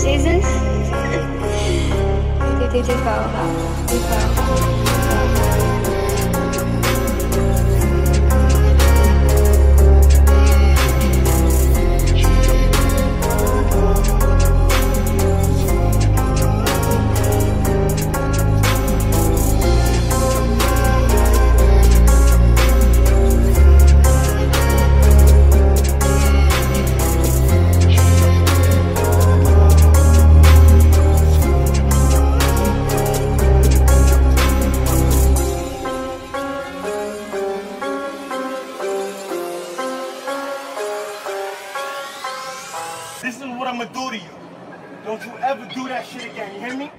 Seasons. Đi đi vào đi vào. This is what I'm gonna do to you. Don't you ever do that shit again, you hear me?